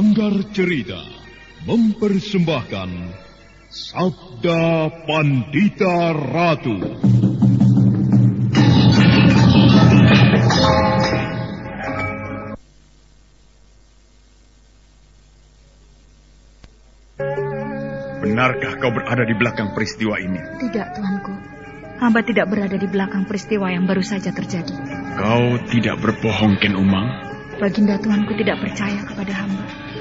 Sanggar Cerita mempersembahkan Sabda Pandita Ratu. Benarkah kau berada di belakang peristiwa ini? Tidak, Tuanku. Hamba tidak berada di belakang peristiwa yang baru saja terjadi. Kau tidak berbohong, Ken Umang? Baginda Tuanku tidak percaya kepada hamba.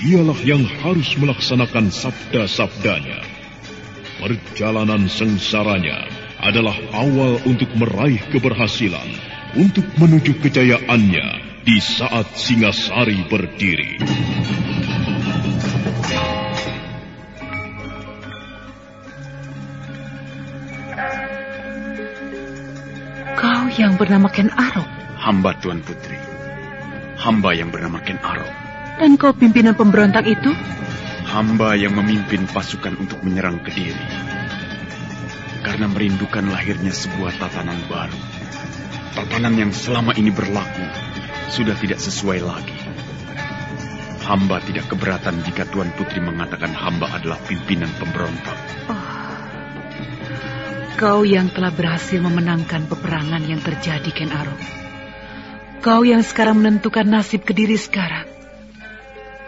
dialah yang harus melaksanakan sabda-sabdanya. Perjalanan sengsaranya adalah awal untuk meraih keberhasilan, untuk menuju kejayaannya di saat Singasari berdiri. Kau yang bernama Ken Arok. Hamba Tuan Putri. Hamba yang bernama Ken Arok. Dan kau pimpinan pemberontak itu? Hamba yang memimpin pasukan untuk menyerang Kediri. Karena merindukan lahirnya sebuah tatanan baru. Tatanan yang selama ini berlaku sudah tidak sesuai lagi. Hamba tidak keberatan jika Tuan Putri mengatakan hamba adalah pimpinan pemberontak. Oh, kau yang telah berhasil memenangkan peperangan yang terjadi, Ken Arok. Kau yang sekarang menentukan nasib Kediri sekarang.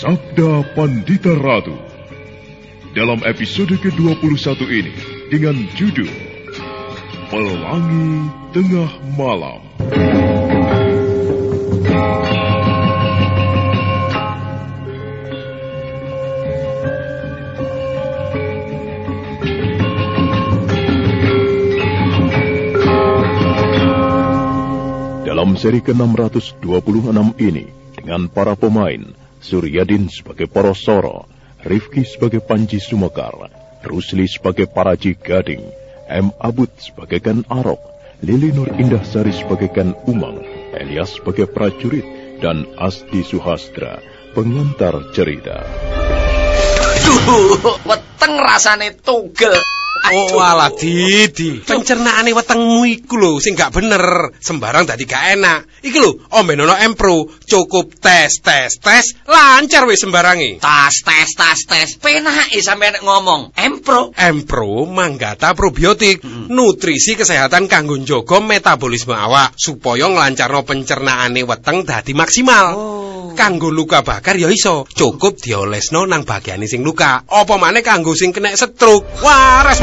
Sabda Pandita Ratu. Dalam episode ke-21 ini dengan judul Pelangi Tengah Malam. Dalam seri ke-626 ini, dengan para pemain, Suryadin sebagai Porosoro, Rifki sebagai Panji Sumekar, Rusli sebagai Paraji Gading, M. Abud sebagai Kan Arok, Lili Nur Indah Sari sebagai Kan Umang, Elias sebagai prajurit, dan Asti Suhastra, pengantar cerita. Duh, weteng rasane tugel. Oh alah Didi, pencernaane wetengmu iku lho sing gak bener, sembarang dadi gak enak. Iki lho, ombenono Empro, cukup tes tes tes lancar wis sembarangi. Tas tes tas tes, penake sampeyan ngomong. Empro. Empro manggata probiotik, nutrisi kesehatan kanggo njaga metabolisme awak supaya nglancarno pencernaane weteng dadi maksimal. Kanggo luka bakar ya iso, cukup diolesno nang bagiane sing luka. Apa maneh kanggo sing kena stroke. Waras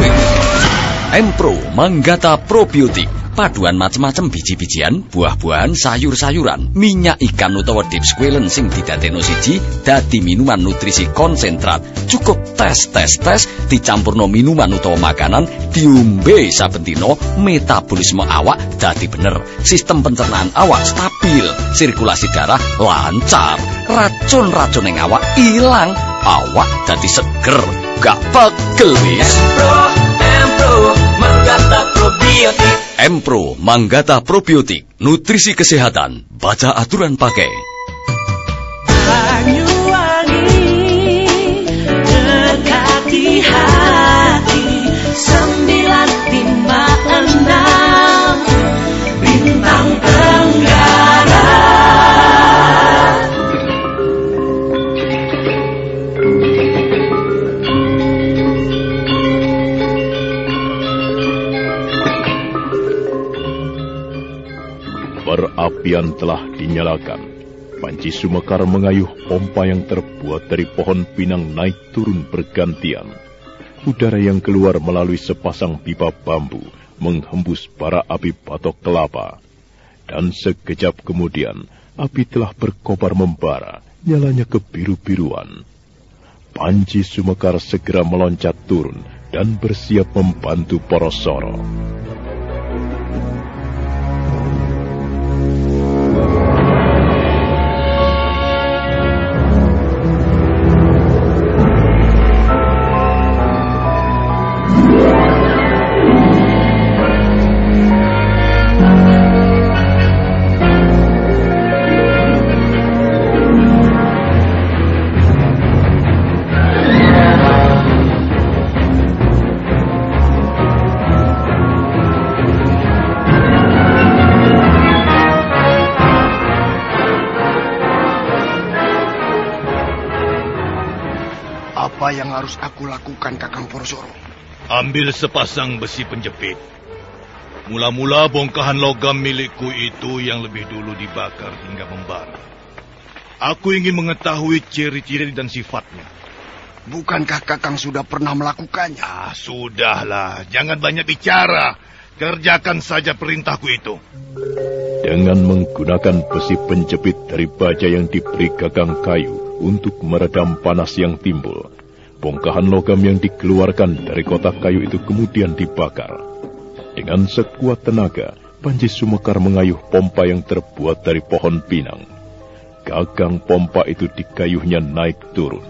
Empro Manggata Probiotik paduan macem-macem biji-bijian, buah-buahan, sayur-sayuran, minyak ikan utawa deep squalen sing didadekno siji dadi minuman nutrisi konsentrat. Cukup tes tes tes dicampurno minuman utawa makanan diombe saben dina metabolisme awak dadi bener. Sistem pencernaan awak stabil, sirkulasi darah lancar, racun-racun ning awak ilang, awak dadi seger, gak pegel wis. Empro Manggata Probiotik, nutrisi kesehatan, baca aturan pakai. Banyuwangi hati sembilan lima enam bintang tenggara. Perapian telah dinyalakan. Panci Sumekar mengayuh pompa yang terbuat dari pohon pinang naik turun bergantian. Udara yang keluar melalui sepasang pipa bambu menghembus bara api batok kelapa. Dan sekejap kemudian, api telah berkobar membara, nyalanya kebiru-biruan. Panci Sumekar segera meloncat turun dan bersiap membantu Porosoro. Harus aku lakukan, Kakang Porosoro? Ambil sepasang besi penjepit. Mula-mula bongkahan logam milikku itu yang lebih dulu dibakar hingga membara. Aku ingin mengetahui ciri-ciri dan sifatnya. Bukankah Kakang sudah pernah melakukannya? Ah, sudahlah. Jangan banyak bicara. Kerjakan saja perintahku itu. Dengan menggunakan besi penjepit dari baja yang diberi gagang kayu untuk meredam panas yang timbul, bongkahan logam yang dikeluarkan dari kotak kayu itu kemudian dibakar. Dengan sekuat tenaga, Panji Sumekar mengayuh pompa yang terbuat dari pohon pinang. Gagang pompa itu dikayuhnya naik turun.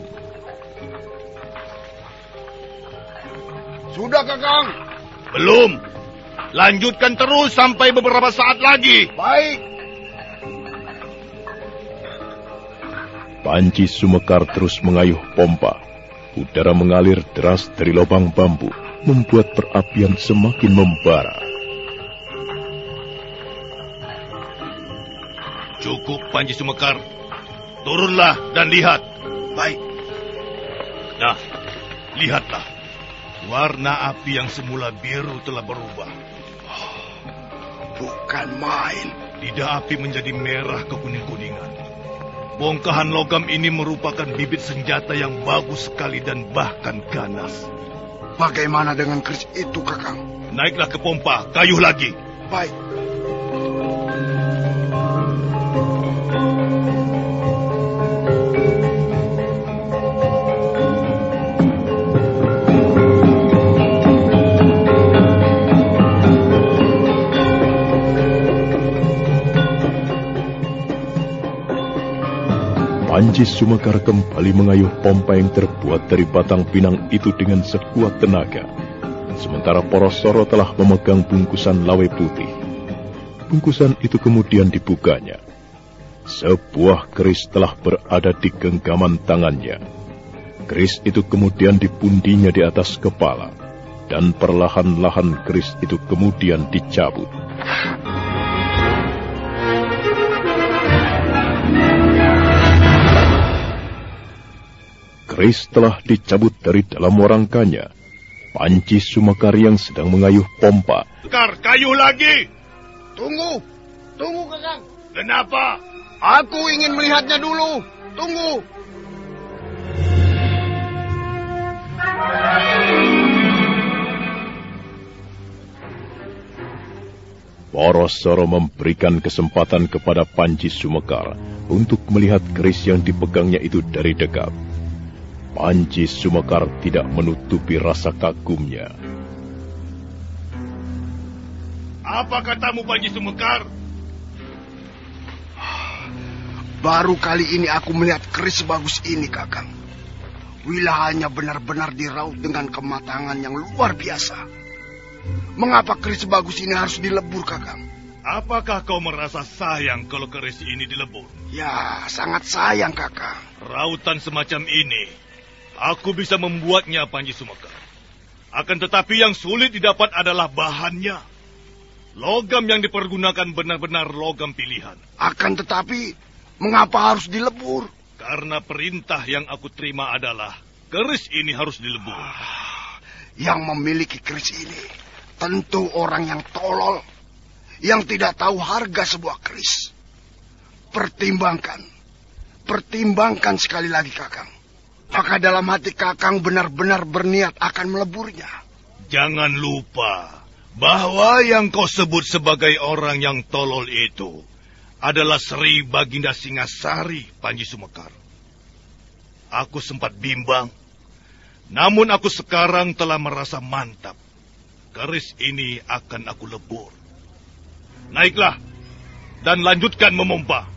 Sudah, Kakang. Belum. Lanjutkan terus sampai beberapa saat lagi. Baik. Panji Sumekar terus mengayuh pompa. Udara mengalir deras dari lubang bambu, membuat perapian semakin membara. Cukup, Panji Sumekar. Turunlah dan lihat. Baik. Nah, lihatlah. Warna api yang semula biru telah berubah. Bukan main. Lidah api menjadi merah kekuning-kuningan. Bongkahan logam ini merupakan bibit senjata yang bagus sekali dan bahkan ganas. Bagaimana dengan keris itu, Kakang? Naiklah ke pompa, kayuh lagi. Baik. Panji Sumekar kembali mengayuh pompa yang terbuat dari batang pinang itu dengan sekuat tenaga. Sementara Porosoro telah memegang bungkusan lawe putih. Bungkusan itu kemudian dibukanya. Sebuah keris telah berada di genggaman tangannya. Keris itu kemudian dipundinya di atas kepala. dan perlahan-lahan keris itu kemudian dicabut. Keris telah dicabut dari dalam warangkanya. Panci Sumakar yang sedang mengayuh pompa Kar, kayu lagi. Tunggu, tunggu kakang. Kenapa? Aku ingin melihatnya dulu. Tunggu. Porosoro memberikan kesempatan kepada Panji Sumekar untuk melihat keris yang dipegangnya itu dari dekat. Panji Sumekar tidak menutupi rasa kagumnya. Apa katamu, Panji Sumekar? Baru kali ini aku melihat keris sebagus ini, Kakang. Wilayahnya benar-benar diraut dengan kematangan yang luar biasa. Mengapa keris sebagus ini harus dilebur, Kakang? Apakah kau merasa sayang kalau keris ini dilebur? Ya, sangat sayang, Kakang. Rautan semacam ini, aku bisa membuatnya, Panji Sumekar. Akan tetapi yang sulit didapat adalah bahannya. Logam yang dipergunakan benar-benar logam pilihan. Akan tetapi, mengapa harus dilebur? Karena perintah yang aku terima adalah keris ini harus dilebur. Yang memiliki keris ini tentu orang yang tolol, yang tidak tahu harga sebuah keris. Pertimbangkan, pertimbangkan sekali lagi kakang. Maka dalam hati kakang benar-benar berniat akan meleburnya. Jangan lupa bahwa yang kau sebut sebagai orang yang tolol itu adalah Sri Baginda Singasari Panji Sumekar. Aku sempat bimbang, namun aku sekarang telah merasa mantap. Keris ini akan aku lebur. Naiklah dan lanjutkan memompa.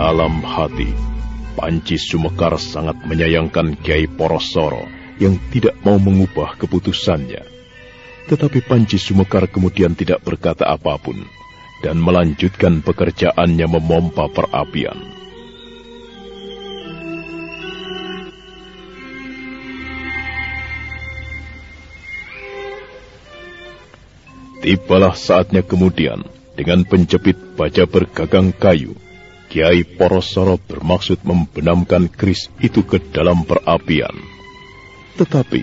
Dalam hati, Panci Sumekar sangat menyayangkan Kiai Porosoro yang tidak mau mengubah keputusannya. Tetapi Panci Sumekar kemudian tidak berkata apa pun dan melanjutkan pekerjaannya memompa perapian. Tibalah saatnya kemudian, dengan penjepit baja bergagang kayu, Kiai Porosoro bermaksud membenamkan keris itu ke dalam perapian. Tetapi...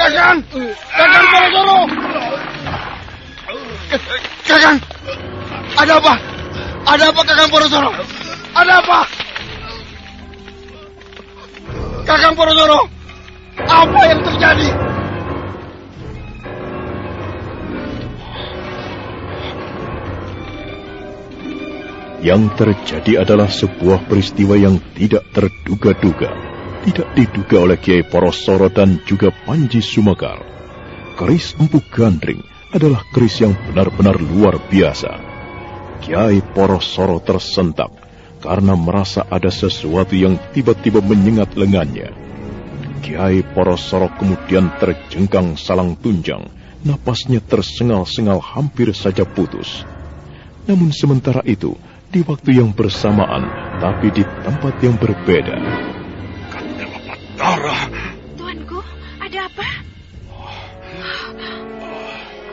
Kakang! Kakang Porosoro! Kakang! Ada apa? Ada apa Kakang Porosoro? Ada apa? Kakang Porosoro! Apa yang terjadi? Yang terjadi adalah sebuah peristiwa yang tidak terduga-duga. Tidak diduga oleh Kiai Porosoro dan juga Panji Sumakar. Keris Empu Gandring adalah keris yang benar-benar luar biasa. Kiai Porosoro tersentak karena merasa ada sesuatu yang tiba-tiba menyengat lengannya. Kiai Porosoro kemudian terjengkang salang tunjang, napasnya tersengal-sengal hampir saja putus. Namun sementara itu, di waktu yang bersamaan, tapi di tempat yang berbeda. Darah. Tuanku, ada apa?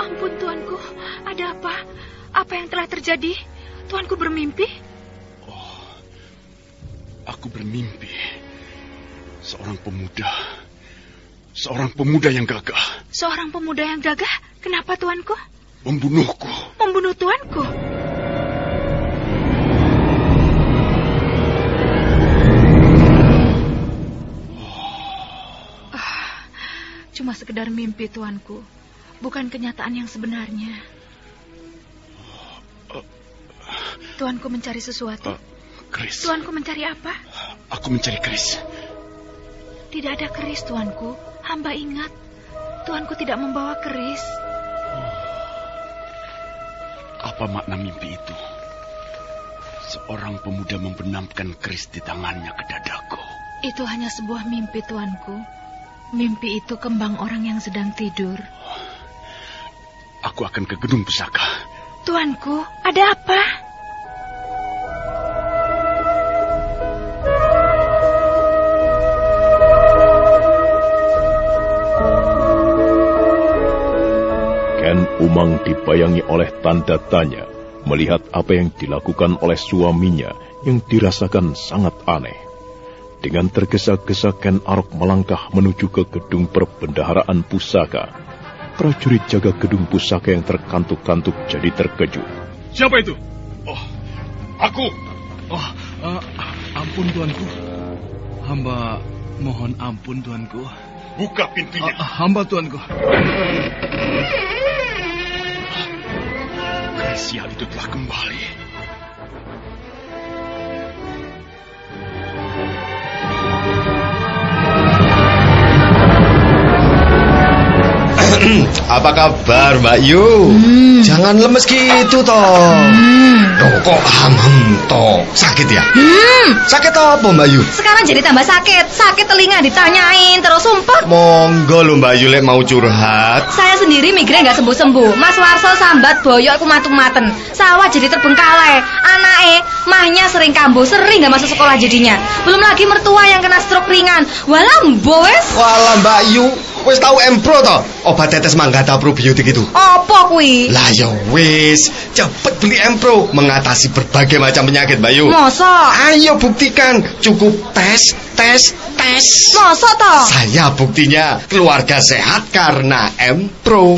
Ampun tuanku, ada apa? Apa yang telah terjadi? Tuanku bermimpi? Aku bermimpi. Seorang pemuda. Seorang pemuda yang gagah. Seorang pemuda yang gagah? Kenapa tuanku? Membunuhku. Membunuh tuanku? Cuma sekedar mimpi tuanku, bukan kenyataan yang sebenarnya. Tuanku mencari sesuatu. Keris. Tuanku mencari apa? Aku mencari keris. Tidak ada keris, tuanku. Hamba ingat, tuanku tidak membawa keris. Apa makna mimpi itu? Seorang pemuda membenamkan keris di tangannya ke dadaku. Itu hanya sebuah mimpi, tuanku. Mimpi itu kembang orang yang sedang tidur. Aku akan ke gedung pusaka. Tuanku, ada apa? Ken Umang dibayangi oleh tanda tanya melihat apa yang dilakukan oleh suaminya yang dirasakan sangat aneh. Dengan tergesa-gesa Ken Arok melangkah menuju ke gedung perbendaharaan pusaka. Prajurit jaga gedung pusaka yang terkantuk-kantuk jadi terkejut. Siapa itu? Oh, aku. Oh, uh, ampun tuanku. Hamba mohon ampun tuanku. Buka pintunya. Uh, hamba tuanku. Sial itu telah kembali. Apa kabar Mbak Yu? Hmm. Jangan lemes gitu toh. Hmm. Loh kok hamem toh? Sakit ya? Hmm. Sakit apa Mbak Yu? Sekarang jadi tambah sakit. Sakit telinga ditanyain terus sumpah. Monggo lo Mbak Yu lek mau curhat. Saya sendiri migrain nggak sembuh-sembuh. Mas Warso sambat boyok aku matung-maten. Sawah jadi terbengkalai. Anake mahnya sering kambuh, sering nggak masuk sekolah jadinya. Belum lagi mertua yang kena stroke ringan. Walah wes. Walah Mbak Yu, wis tahu Empro toh? Obat tetes manggata probiotik itu. Apa kuwi? Lah ya wis, cepet beli Empro mengatasi berbagai macam penyakit, Mbak Yu. Masa? Ayo buktikan, cukup tes, tes, tes. Masa toh? Saya buktinya keluarga sehat karena Empro.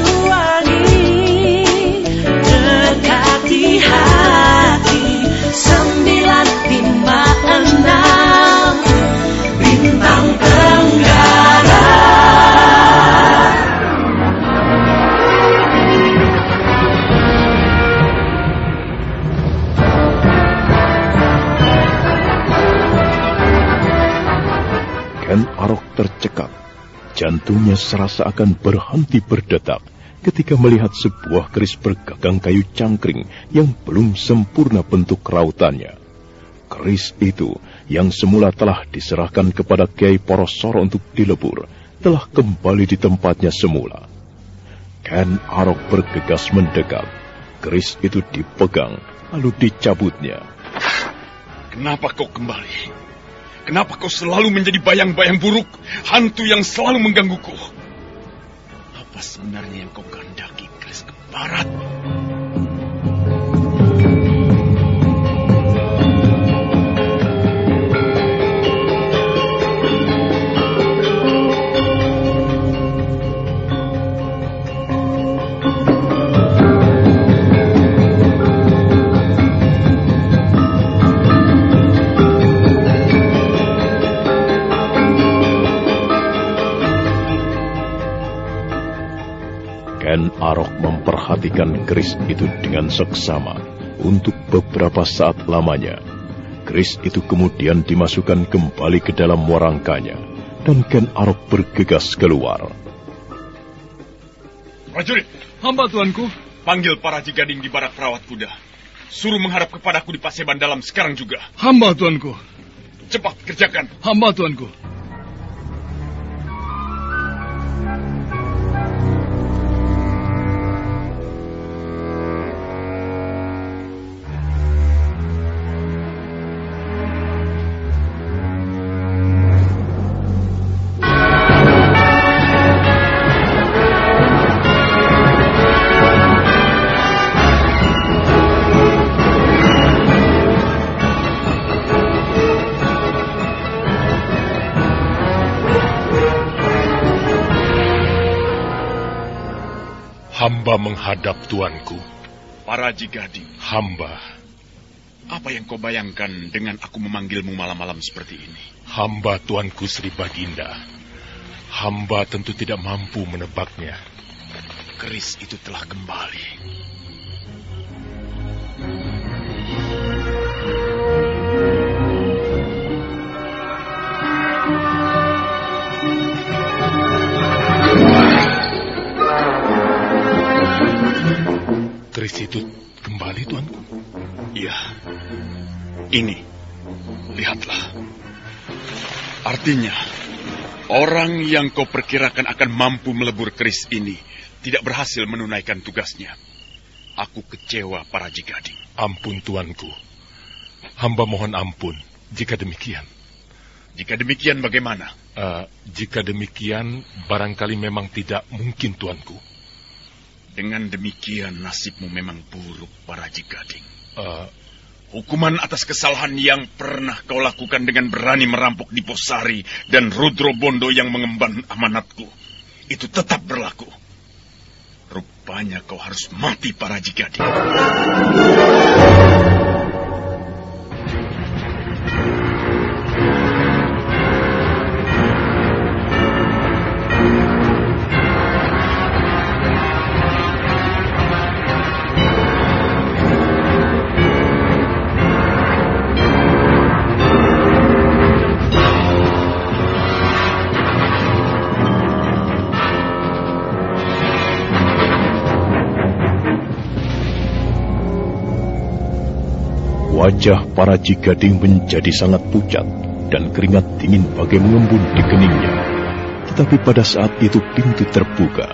Tercekat. Jantungnya serasa akan berhenti berdetak ketika melihat sebuah keris bergagang kayu cangkring yang belum sempurna bentuk rautannya. Keris itu yang semula telah diserahkan kepada Kiai Porosoro untuk dilebur, telah kembali di tempatnya semula. Ken Arok bergegas mendekat. Keris itu dipegang, lalu dicabutnya. Kenapa kau kembali? Kenapa kau selalu menjadi bayang-bayang buruk, hantu yang selalu menggangguku? Apa sebenarnya yang kau kehendaki, Kris ke Ken Arok memperhatikan keris itu dengan seksama untuk beberapa saat lamanya. Keris itu kemudian dimasukkan kembali ke dalam warangkanya dan Ken Arok bergegas keluar. Prajurit, Hamba tuanku. panggil para jigading di barak perawat kuda. Suruh menghadap kepadaku di Paseban dalam sekarang juga. Hamba tuanku. Cepat kerjakan. Hamba tuanku. Hamba menghadap tuanku. Para jigading, Hamba, apa yang kau bayangkan dengan aku memanggilmu malam-malam seperti ini? hamba tuanku Sri Baginda. Hamba tentu tidak mampu menebaknya. Keris itu telah kembali. Keris itu kembali, Tuanku? Iya. Ini. Lihatlah. Artinya, orang yang kau perkirakan akan mampu melebur keris ini tidak berhasil menunaikan tugasnya. Aku kecewa para jigading. Ampun, Tuanku. Hamba mohon ampun jika demikian. Jika demikian bagaimana? Uh, jika demikian, barangkali memang tidak mungkin, Tuanku. Dengan demikian nasibmu memang buruk, para jigading. Uh, Hukuman atas kesalahan yang pernah kau lakukan dengan berani merampok di Posari dan Rudro Bondo yang mengemban amanatku, itu tetap berlaku. Rupanya kau harus mati para jigading. Wajah para jigading menjadi sangat pucat dan keringat dingin bagai mengembun di keningnya. Tetapi pada saat itu pintu terbuka.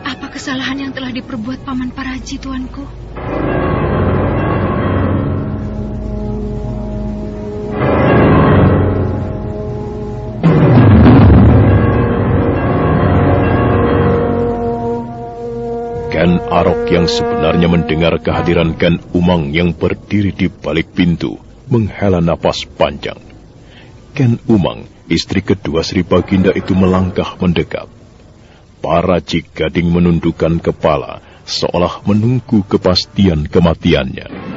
Apa kesalahan yang telah diperbuat Paman Paraji, Tuanku? Yang sebenarnya mendengar kehadiran Ken Umang yang berdiri di balik pintu menghela napas panjang. Ken Umang, istri kedua Sri Baginda itu melangkah mendekat. Para Cigading menundukkan kepala seolah menunggu kepastian kematiannya.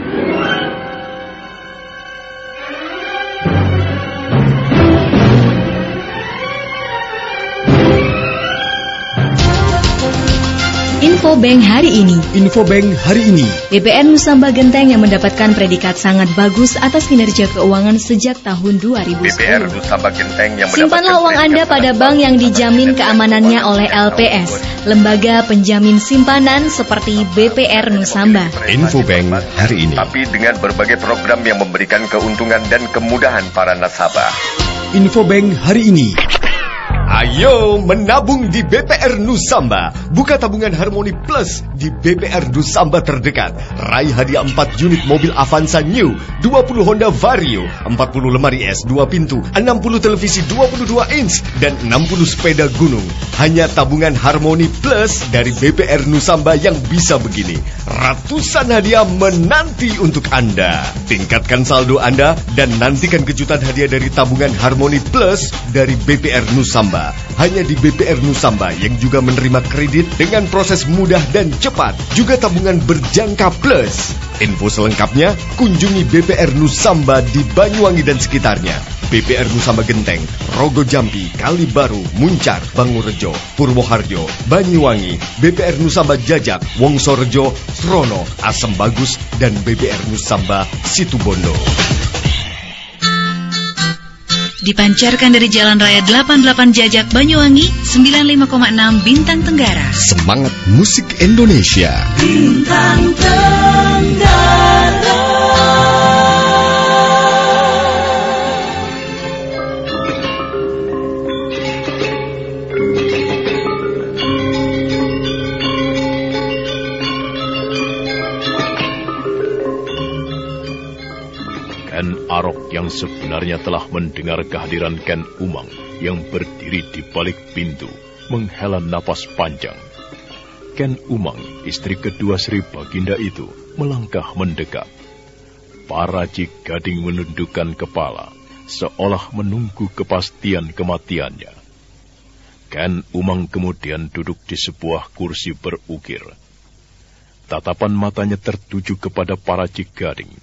Info Bank hari ini. Info Bank hari ini. BPN Nusamba Genteng yang mendapatkan predikat sangat bagus atas kinerja keuangan sejak tahun 2010. BPR Nusamba Genteng yang Simpanlah uang Anda pada bank yang dijamin keamanannya oleh LPS, lembaga penjamin simpanan seperti BPR Nusamba. Info Bank hari ini. Tapi dengan berbagai program yang memberikan keuntungan dan kemudahan para nasabah. Info Bank hari ini. Ayo menabung di BPR Nusamba. Buka tabungan Harmoni Plus di BPR Nusamba terdekat. Raih hadiah 4 unit mobil Avanza New, 20 Honda Vario, 40 lemari es 2 pintu, 60 televisi 22 inch, dan 60 sepeda gunung. Hanya tabungan Harmoni Plus dari BPR Nusamba yang bisa begini. Ratusan hadiah menanti untuk Anda. Tingkatkan saldo Anda dan nantikan kejutan hadiah dari tabungan Harmoni Plus dari BPR Nusamba. Hanya di BPR Nusamba yang juga menerima kredit dengan proses mudah dan cepat. Juga tabungan berjangka plus. Info selengkapnya kunjungi BPR Nusamba di Banyuwangi dan sekitarnya. BPR Nusamba Genteng, Rogo Jambi, Kalibaru, Muncar, Bangurejo, Purwoharjo, Banyuwangi, BPR Nusamba Jajak, Wongsorejo, Srono, Asem Bagus, dan BPR Nusamba Situbondo. Dipancarkan dari Jalan Raya 88 Jajak Banyuwangi 95,6 Bintang Tenggara. Semangat musik Indonesia. Bintang Tenggara. Sebenarnya telah mendengar kehadiran Ken Umang yang berdiri di balik pintu menghela napas panjang. Ken Umang, istri kedua Sri Baginda itu, melangkah mendekat. Para Cigading menundukkan kepala, seolah menunggu kepastian kematiannya. Ken Umang kemudian duduk di sebuah kursi berukir. Tatapan matanya tertuju kepada para Cigading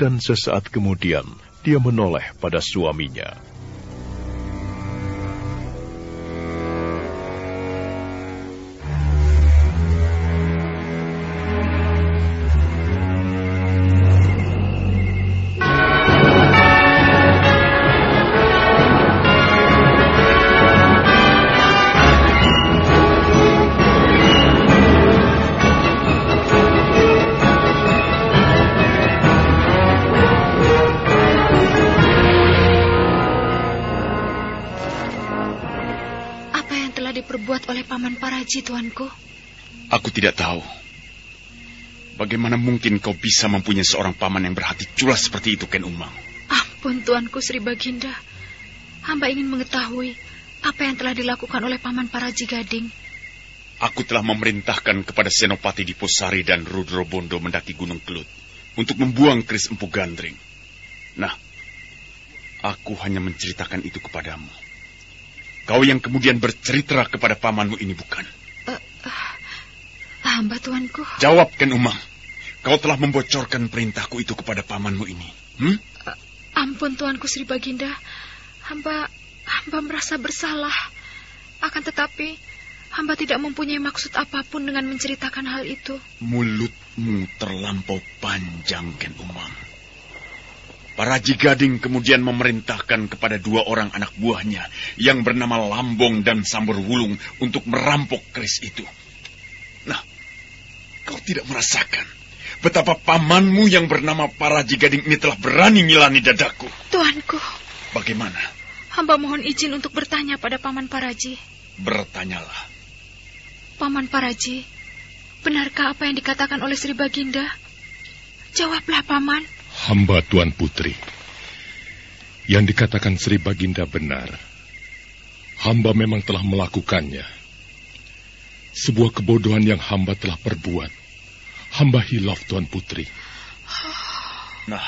dan sesaat kemudian dia menoleh pada suaminya. Paman Paraji, Tuanku? Aku tidak tahu. Bagaimana mungkin kau bisa mempunyai seorang paman yang berhati culas seperti itu, Ken Umang? Ampun, Tuanku Sri Baginda. Hamba ingin mengetahui apa yang telah dilakukan oleh Paman Paraji Gading. Aku telah memerintahkan kepada Senopati Diposari dan Rudro Bondo mendaki Gunung Kelut untuk membuang keris Empu Gandring. Nah, aku hanya menceritakan itu kepadamu. Kau yang kemudian bercerita kepada pamanmu ini bukan? Uh, uh, hamba tuanku. Jawab Ken Umang. Kau telah membocorkan perintahku itu kepada pamanmu ini. Hmm? Uh, ampun tuanku Sri Baginda. Hamba hamba merasa bersalah. Akan tetapi Hamba tidak mempunyai maksud apa pun dengan menceritakan hal itu. Mulutmu terlampau panjang, Ken Umang. Para Jigading kemudian memerintahkan kepada dua orang anak buahnya yang bernama Lambong dan Sambur Wulung untuk merampok keris itu. Nah, kau tidak merasakan betapa pamanmu yang bernama Para Jigading ini telah berani ngilani dadaku. Tuanku. Bagaimana? Hamba mohon izin untuk bertanya pada Paman Paraji. Bertanyalah. Paman Paraji, benarkah apa yang dikatakan oleh Sri Baginda? Jawablah, Paman. Hamba Tuan Putri. Yang dikatakan Sri Baginda benar. Hamba memang telah melakukannya. Sebuah kebodohan yang hamba telah perbuat. Hamba hilaf, Tuan Putri. Nah,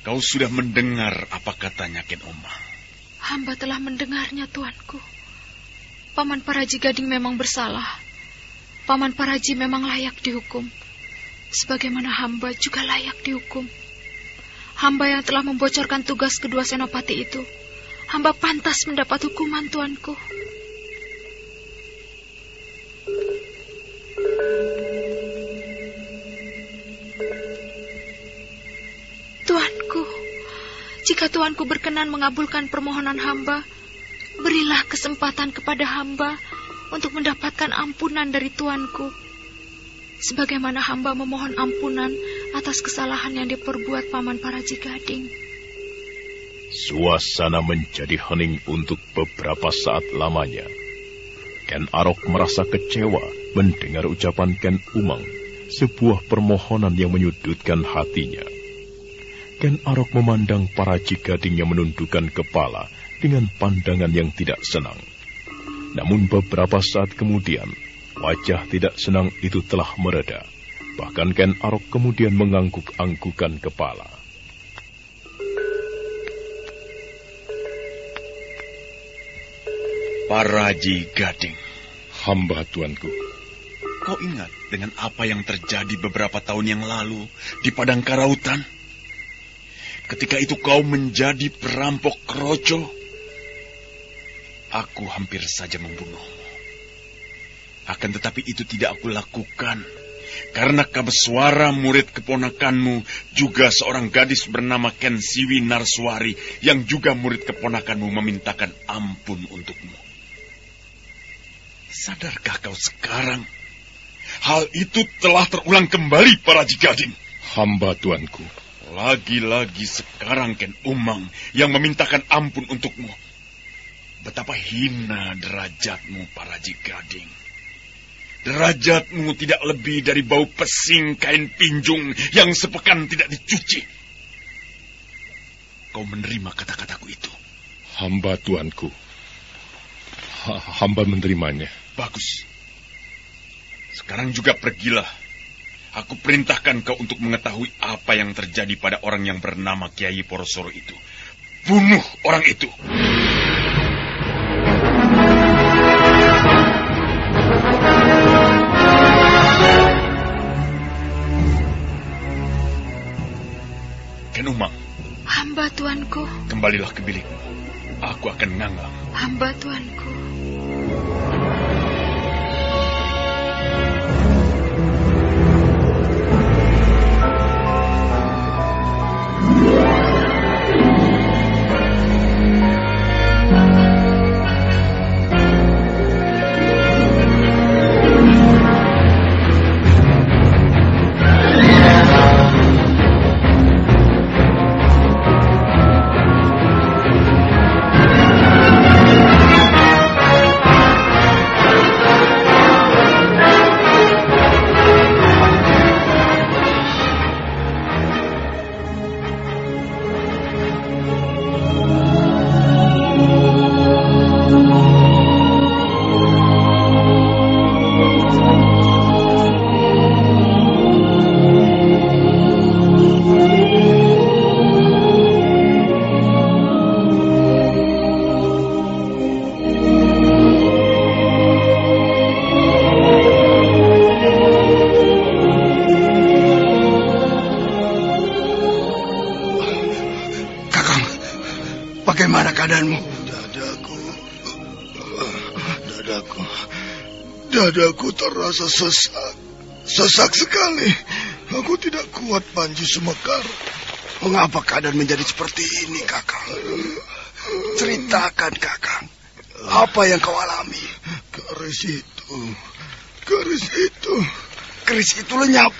kau sudah mendengar apa katanya Ken Oma? Hamba telah mendengarnya, Tuanku. Paman Paraji Gading memang bersalah. Paman Paraji memang layak dihukum. Sebagaimana hamba juga layak dihukum. Hamba yang telah membocorkan tugas kedua senopati itu. Hamba pantas mendapat hukuman tuanku. Tuanku, jika tuanku berkenan mengabulkan permohonan hamba, Berilah kesempatan kepada hamba untuk mendapatkan ampunan dari tuanku. Sebagaimana hamba memohon ampunan atas kesalahan yang diperbuat paman para Gading. Suasana menjadi hening untuk beberapa saat lamanya. Ken Arok merasa kecewa mendengar ucapan Ken Umang, sebuah permohonan yang menyudutkan hatinya. Ken Arok memandang para Gading yang menundukkan kepala dengan pandangan yang tidak senang. Namun beberapa saat kemudian, wajah tidak senang itu telah mereda. Bahkan Ken Arok kemudian mengangguk-anggukan kepala. Paraji Gading. Hamba tuanku. Kau ingat dengan apa yang terjadi beberapa tahun yang lalu di Padang Karautan? Ketika itu kau menjadi perampok keroco Aku hampir saja membunuhmu. Akan tetapi itu tidak aku lakukan. Karena Kabeswara murid keponakanmu juga seorang gadis bernama Ken Siwi Narswari yang juga murid keponakanmu memintakan ampun untukmu. Sadarkah kau sekarang? Hal itu telah terulang kembali para jigading. Hamba tuanku. Lagi-lagi sekarang Ken Umang yang memintakan ampun untukmu. Betapa hina derajatmu, para jigading. Derajatmu tidak lebih dari bau pesing kain pinjung yang sepekan tidak dicuci. Kau menerima kata-kataku itu? Hamba tuanku. Ha hamba menerimanya. Bagus. Sekarang juga pergilah. Aku perintahkan kau untuk mengetahui apa yang terjadi pada orang yang bernama Kiai Porosoro itu. Bunuh orang itu. Kembalilah ke bilikmu. Aku akan nganglang. Hamba tuanku. Dadaku terasa sesak, sesak sekali. Aku tidak kuat Panji Sumekar. Mengapa keadaan menjadi seperti ini, Kakang? Ceritakan, Kakang. Apa yang kau alami? Keris itu, keris itu, keris itu lenyap.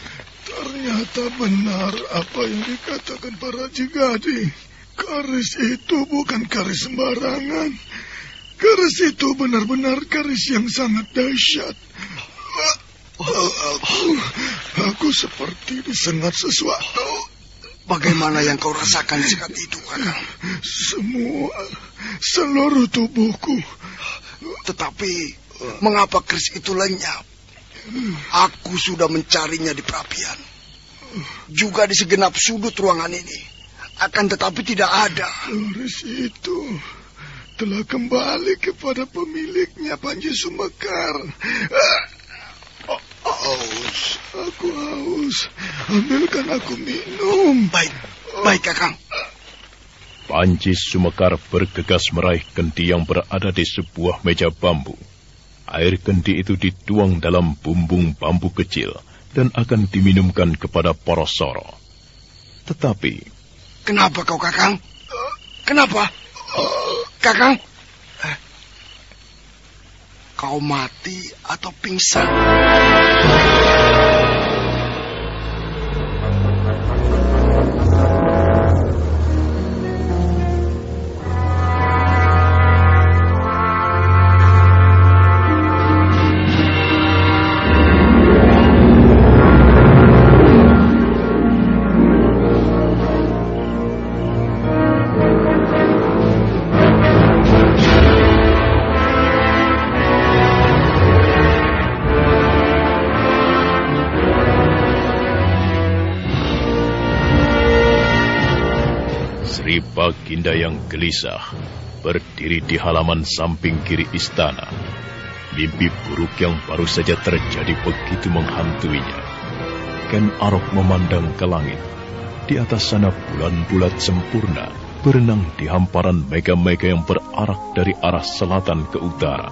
Ternyata benar apa yang dikatakan para jigadi. Keris itu bukan keris sembarangan. Keris itu benar-benar keris yang sangat dahsyat. Aku, aku seperti disengat sesuatu. Bagaimana yang kau rasakan saat itu, Kakang? Semua, seluruh tubuhku. Tetapi, mengapa keris itu lenyap? Aku sudah mencarinya di perapian. Juga di segenap sudut ruangan ini. Akan tetapi tidak ada. Keris itu telah kembali kepada pemiliknya Panji Sumekar. Haus, aku haus. Ambilkan aku minum. Baik, baik Kakang. Panji Sumekar bergegas meraih kendi yang berada di sebuah meja bambu. Air kendi itu dituang dalam bumbung bambu kecil dan akan diminumkan kepada Porosoro. Tetapi... Kenapa kau, Kakang? Kenapa? Kakang? Kau mati atau pingsan? Yang gelisah berdiri di halaman samping kiri istana. Mimpi buruk yang baru saja terjadi begitu menghantuinya. Ken Arok memandang ke langit. Di atas sana bulan bulat sempurna berenang di hamparan mega-mega yang berarak dari arah selatan ke utara.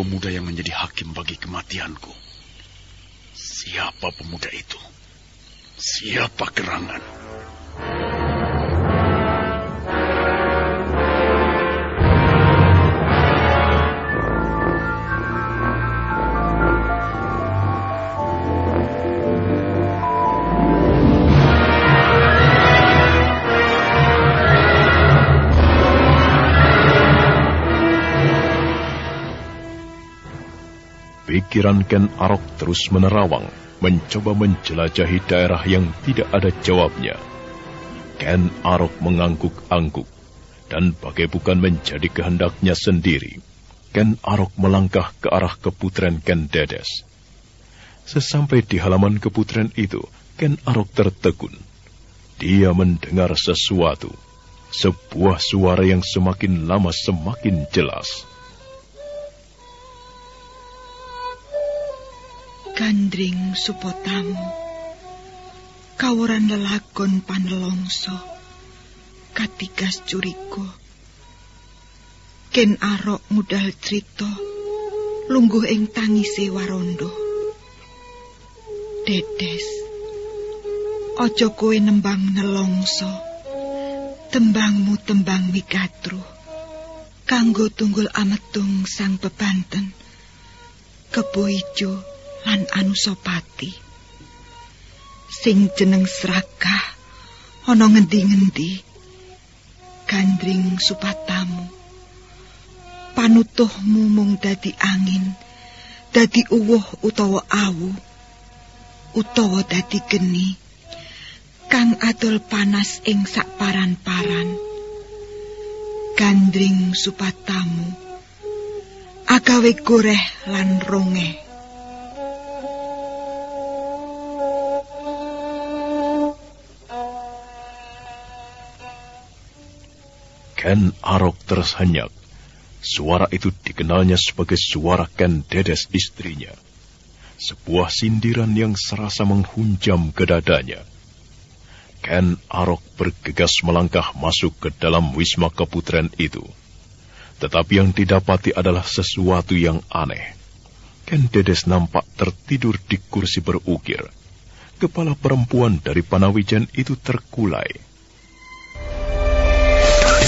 Pemuda yang menjadi hakim bagi kematianku? Siapa pemuda itu? Siapa gerangan? Pikiran Ken Arok terus menerawang, mencoba menjelajahi daerah yang tidak ada jawabnya. Ken Arok mengangguk-angguk, dan bagai bukan menjadi kehendaknya sendiri, Ken Arok melangkah ke arah keputren Ken Dedes. Sesampai di halaman keputren itu, Ken Arok tertegun. Dia mendengar sesuatu, sebuah suara yang semakin lama semakin jelas. Gandring supotamu, kaworan lelakon panelongso, katigas curiko, ken arok mudal cerita, lungguh ing tangise warondo. Dedes, ojo kowe nembang nelongso, tembangmu tembang migatru, kanggo tunggul ametung sang bebanten, kebo ijo lan anusopati sing jeneng serakah ana ngendi-ngendi? Gandring supatamu. Panutuhmu mung dadi angin dadi uwuh utawa awu utawa dadi geni. Kang adol panas ing sakparan-paran. Gandring supatamu. Agawe goreh lan ronge. Ken Arok tersenyak. Suara itu dikenalnya sebagai suara Ken Dedes istrinya. Sebuah sindiran yang serasa menghunjam ke dadanya. Ken Arok bergegas melangkah masuk ke dalam wisma keputren itu. Tetapi yang didapati adalah sesuatu yang aneh. Ken Dedes nampak tertidur di kursi berukir. Kepala perempuan dari Panawijan itu terkulai.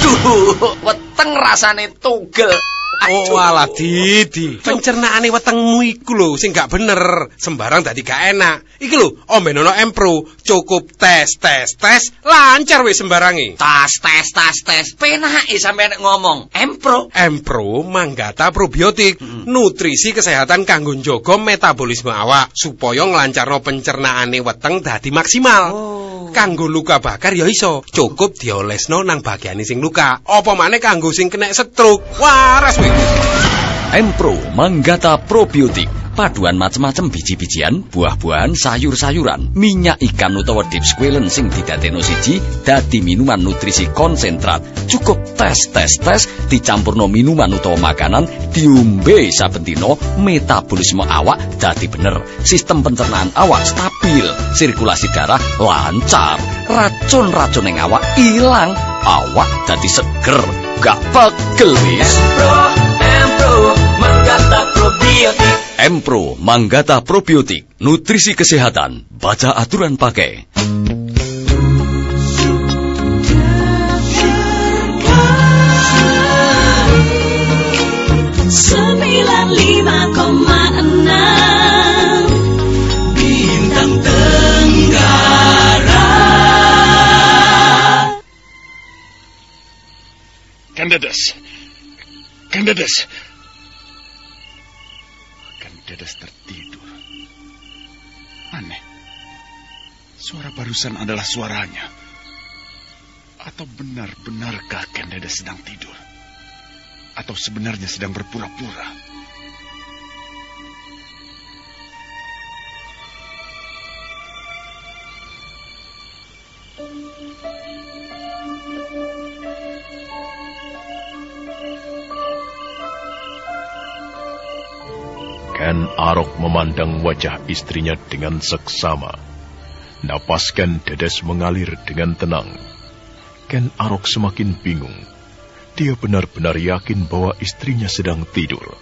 Duh, weteng rasane tugel. Oh alah Didi, pencernaane wetengmu iku lho sing gak bener, sembarang dadi gak enak. Iki lho, ombenono Empro, cukup tes tes tes, lancar wis sembarangi. Tas tes tas tes, penake sampe nek ngomong. Empro. Empro manggata probiotik, nutrisi kesehatan kanggo njaga metabolisme awak supaya nglancarno pencernaane weteng dadi maksimal. Kanggo luka bakar ya iso, cukup diolesno nang bagiane sing luka. Apa maneh kanggo sing kena stroke. Waras wis. Empro Manggata Probiotik paduan macem-macem biji-bijian, buah-buahan, sayur-sayuran, minyak ikan utawa deep squalen sing didadekno siji dadi minuman nutrisi konsentrat. Cukup tes tes tes dicampurno minuman utawa makanan diombe saben dina metabolisme awak dadi bener. Sistem pencernaan awak stabil, sirkulasi darah lancar, racun-racun ing awak ilang, awak dadi seger, gak pegel wis. Empro, Manggata Probiotik. Empro Manggata Probiotik, nutrisi kesehatan, baca aturan pakai. Sembilan lima Kandadas. Kandadas. Kandadas tertidur. Aneh. Suara barusan adalah suaranya. Atau benar-benarkah Kandadas sedang tidur? Atau sebenarnya sedang berpura-pura? Ken Arok memandang wajah istrinya dengan seksama. Napas Ken Dedes mengalir dengan tenang. Ken Arok semakin bingung. Dia benar-benar yakin bahwa istrinya sedang tidur.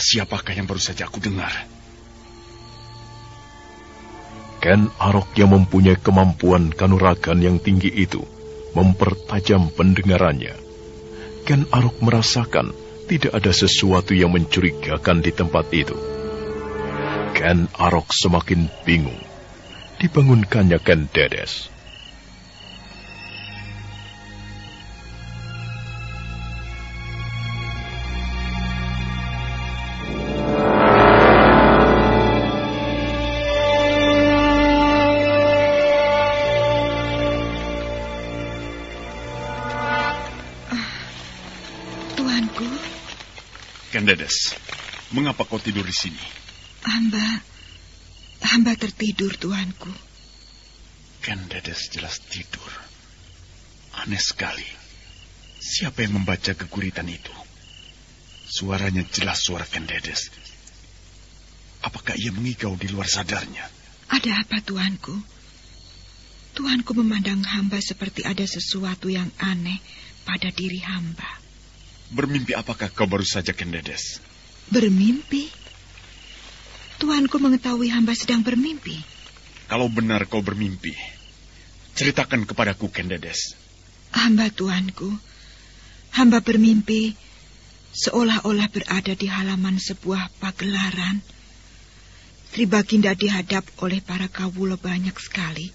Siapakah yang baru saja aku dengar? Ken Arok yang mempunyai kemampuan kanuragan yang tinggi itu mempertajam pendengarannya. Ken Arok merasakan tidak ada sesuatu yang mencurigakan di tempat itu. Ken Arok semakin bingung. Dibangunkannya Ken Dedes. Mengapa kau tidur di sini? hamba, hamba tertidur, tuanku. Kandadas jelas tidur. Aneh sekali. Siapa yang membaca keguritan itu? Suaranya jelas suara Kandadas. Apakah ia mengigau di luar sadarnya? Ada apa, tuanku? Tuanku memandang hamba seperti ada sesuatu yang aneh pada diri hamba. Bermimpi apakah kau baru saja Kandadas? Bermimpi? Tuanku mengetahui hamba sedang bermimpi. Kalau benar kau bermimpi, ceritakan kepadaku Kandadas. Hamba tuanku, hamba bermimpi seolah-olah berada di halaman sebuah pagelaran. Sri Baginda dihadap oleh para kawula banyak sekali.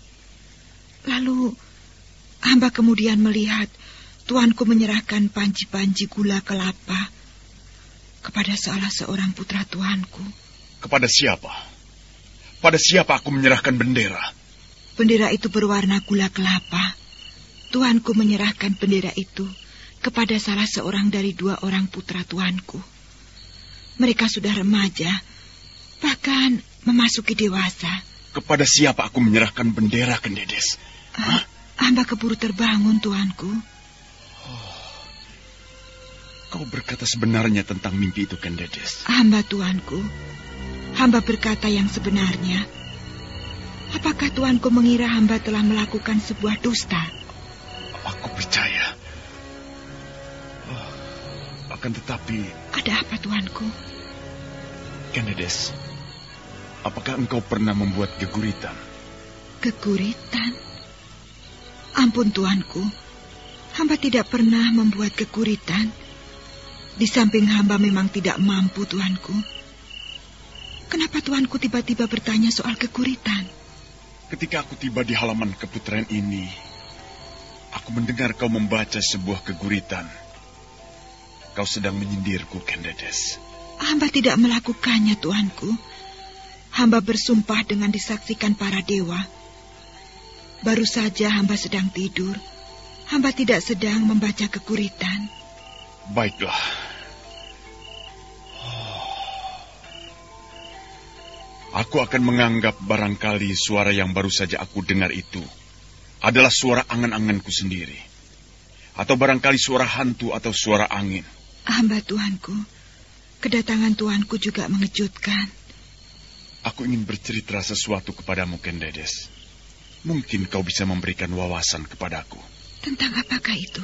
Lalu hamba kemudian melihat tuanku menyerahkan panji-panji gula kelapa kepada salah seorang putra tuanku. Kepada siapa? Pada siapa aku menyerahkan bendera? Bendera itu berwarna gula kelapa. Tuanku menyerahkan bendera itu kepada salah seorang dari dua orang putra tuanku. Mereka sudah remaja, bahkan memasuki dewasa. Kepada siapa aku menyerahkan bendera, Kendedes? Uh, hamba keburu terbangun, tuanku. Oh, kau berkata sebenarnya tentang mimpi itu, Kendedes. Hamba, tuanku. Hamba berkata yang sebenarnya. Apakah tuanku mengira hamba telah melakukan sebuah dusta? Aku percaya. Oh, akan tetapi... Ada apa, tuanku? Kendedes, apakah engkau pernah membuat geguritan? Geguritan? Ampun, tuanku. Hamba tidak pernah membuat geguritan. Di samping hamba memang tidak mampu, tuanku. Kenapa tuanku tiba-tiba bertanya soal geguritan? Ketika aku tiba di halaman keputren ini, aku mendengar kau membaca sebuah geguritan. Kau sedang menyindirku, Kendedes. Hamba tidak melakukannya, tuanku. Hamba bersumpah dengan disaksikan para dewa. Baru saja hamba sedang tidur. Hamba tidak sedang membaca kekuritan. Baiklah. Aku akan menganggap barangkali suara yang baru saja aku dengar itu adalah suara angan-anganku sendiri. Atau barangkali suara hantu atau suara angin. Hamba Tuanku, Kedatangan tuanku juga mengejutkan. Aku ingin bercerita sesuatu kepadamu, Kendedes. Mungkin kau bisa memberikan wawasan kepadaku. Tentang apakah itu?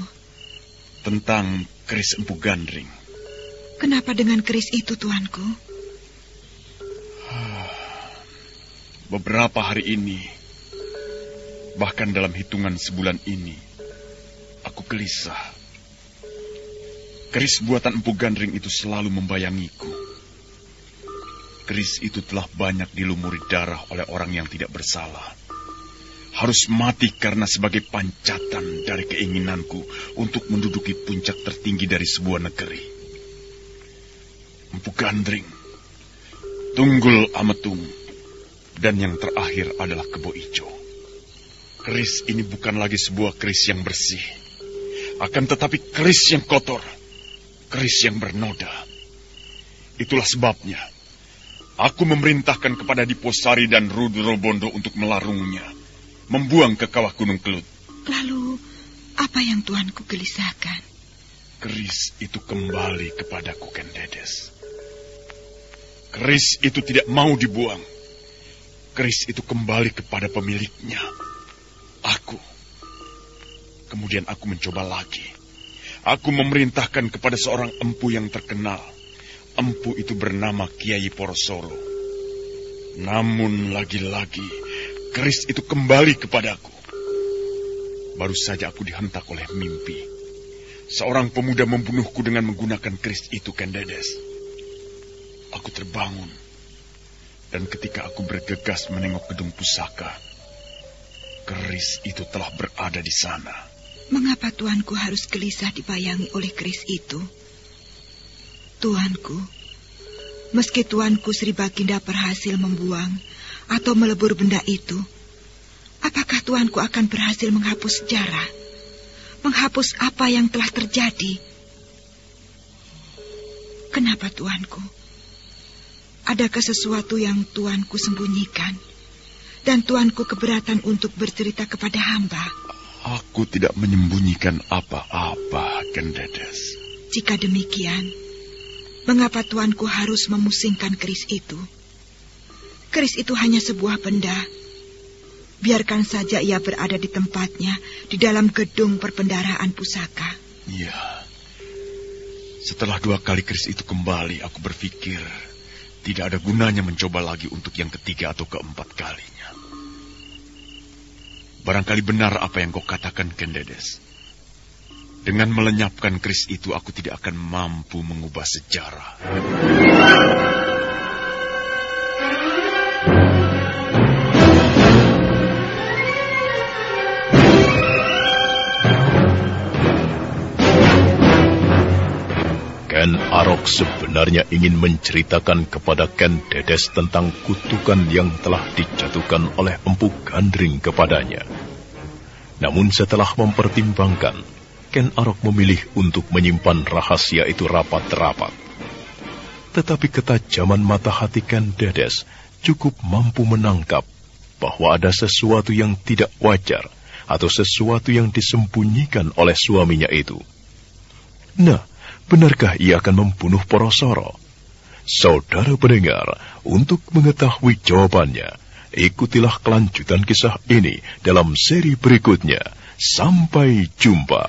Tentang keris empu gandring. Kenapa dengan keris itu, tuanku? Beberapa hari ini, bahkan dalam hitungan sebulan ini, aku gelisah Keris buatan Empu Gandring itu selalu membayangiku. Keris itu telah banyak dilumuri darah oleh orang yang tidak bersalah. Harus mati karena sebagai pancatan dari keinginanku untuk menduduki puncak tertinggi dari sebuah negeri. Empu Gandring, Tunggul Ametung, dan yang terakhir adalah Kebo Ijo. Keris ini bukan lagi sebuah keris yang bersih, akan tetapi keris yang kotor keris yang bernoda. Itulah sebabnya aku memerintahkan kepada Diposari dan Rudro Bondo untuk melarungnya, membuang ke kawah Gunung Kelut. Lalu, apa yang tuanku gelisahkan? Keris itu kembali kepadaku, Kendedes. Keris itu tidak mau dibuang. Keris itu kembali kepada pemiliknya. Aku. Kemudian aku mencoba lagi. Aku memerintahkan kepada seorang empu yang terkenal. Empu itu bernama Kiai Porosoro. Namun lagi-lagi, keris itu kembali kepadaku. Baru saja aku dihentak oleh mimpi. Seorang pemuda membunuhku dengan menggunakan keris itu, Kendedes. Aku terbangun. Dan ketika aku bergegas menengok gedung pusaka, keris itu telah berada di sana. Mengapa tuanku harus gelisah dibayangi oleh keris itu? Tuanku, meski tuanku Sri Baginda berhasil membuang atau melebur benda itu, apakah tuanku akan berhasil menghapus sejarah? Menghapus apa yang telah terjadi? Kenapa tuanku? Adakah sesuatu yang tuanku sembunyikan? Dan tuanku keberatan untuk bercerita kepada hamba? Aku tidak menyembunyikan apa-apa, Kendedes. Jika demikian, mengapa tuanku harus memusingkan keris itu? Keris itu hanya sebuah benda. Biarkan saja ia berada di tempatnya, di dalam gedung perbendaraan pusaka. Iya. Setelah dua kali keris itu kembali, aku berpikir tidak ada gunanya mencoba lagi untuk yang ketiga atau keempat kalinya. Barangkali benar apa yang kau katakan, Kendedes. Dengan melenyapkan keris itu, aku tidak akan mampu mengubah sejarah. Sebenarnya ingin menceritakan kepada Ken Dedes tentang kutukan yang telah dijatuhkan oleh Empu Gandring kepadanya. Namun setelah mempertimbangkan, Ken Arok memilih untuk menyimpan rahasia itu rapat-rapat. Tetapi ketajaman mata hati Ken Dedes cukup mampu menangkap bahwa ada sesuatu yang tidak wajar atau sesuatu yang disembunyikan oleh suaminya itu. Nah, benarkah ia akan membunuh Porosoro? Saudara pendengar, untuk mengetahui jawabannya, ikutilah kelanjutan kisah ini dalam seri berikutnya. Sampai jumpa.